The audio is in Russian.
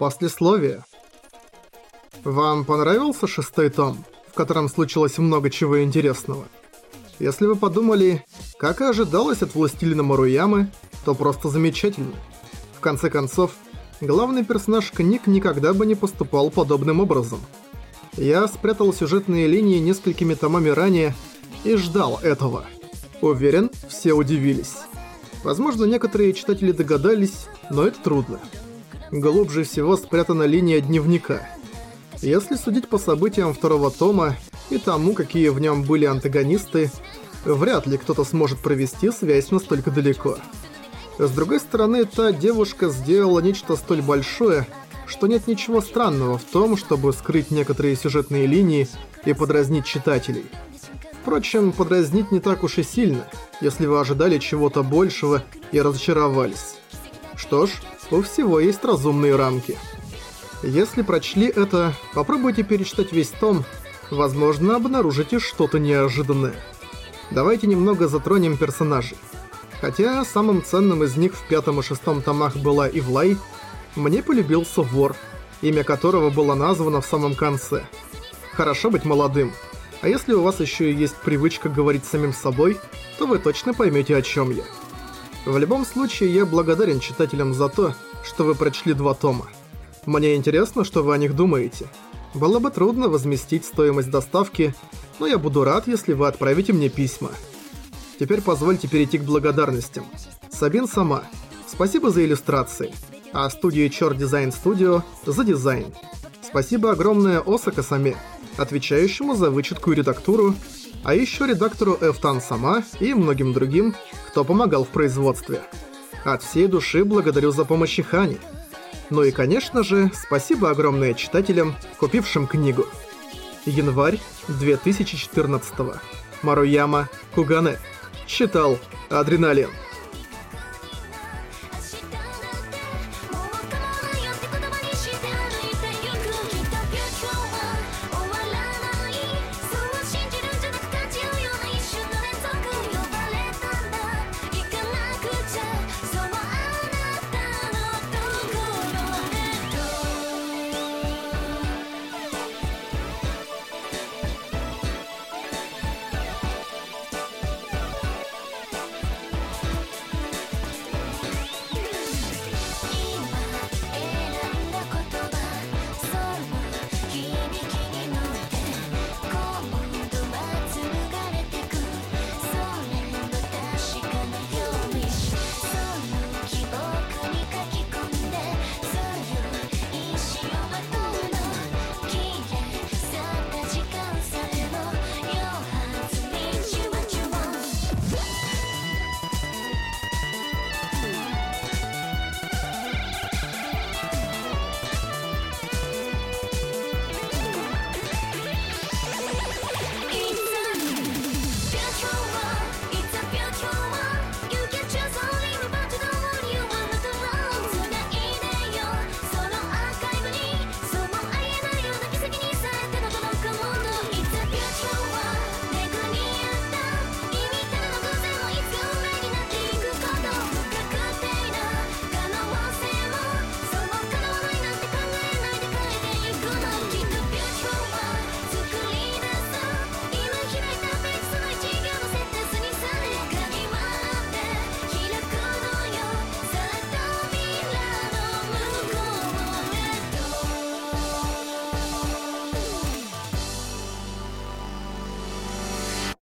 Послесловие. Вам понравился шестой том, в котором случилось много чего интересного? Если вы подумали, как и ожидалось от Властелина Маруямы, то просто замечательно. В конце концов, главный персонаж книг никогда бы не поступал подобным образом. Я спрятал сюжетные линии несколькими томами ранее и ждал этого. Уверен, все удивились. Возможно, некоторые читатели догадались, но это трудно. Глубже всего спрятана линия дневника. Если судить по событиям второго тома и тому, какие в нем были антагонисты, вряд ли кто-то сможет провести связь настолько далеко. С другой стороны, та девушка сделала нечто столь большое, что нет ничего странного в том, чтобы скрыть некоторые сюжетные линии и подразнить читателей. Впрочем, подразнить не так уж и сильно, если вы ожидали чего-то большего и разочаровались. Что ж, у всего есть разумные рамки. Если прочли это, попробуйте перечитать весь том, возможно, обнаружите что-то неожиданное. Давайте немного затронем персонажей. Хотя самым ценным из них в пятом и шестом томах была Ивлай, мне полюбился вор, имя которого было названо в самом конце. Хорошо быть молодым, а если у вас еще и есть привычка говорить самим собой, то вы точно поймете о чем я. В любом случае, я благодарен читателям за то, что вы прочли два тома. Мне интересно, что вы о них думаете. Было бы трудно возместить стоимость доставки, но я буду рад, если вы отправите мне письма. Теперь позвольте перейти к благодарностям. Сабин сама. Спасибо за иллюстрации. А студии Чёрт Дизайн Студио за дизайн. Спасибо огромное Осака Саме, отвечающему за вычетку и редактуру, а еще редактору Эфтан Сама и многим другим, кто помогал в производстве. От всей души благодарю за помощь Хани. Ну и, конечно же, спасибо огромное читателям, купившим книгу. Январь 2014 Маруяма Кугане. Читал Адреналин.